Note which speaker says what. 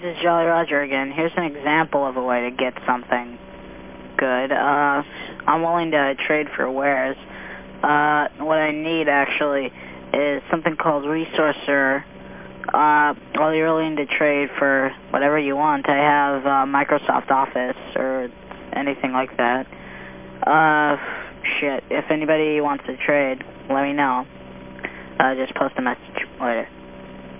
Speaker 1: This is Jolly Roger again. Here's an example of a way to get something good. Uh, I'm willing to trade for wares. Uh, what I need actually is something called Resourcer. Uh, well, you're willing to trade for whatever you want. I have uh, Microsoft Office or anything like that. Uh, shit, if anybody wants to trade, let me know. Uh, just post a message.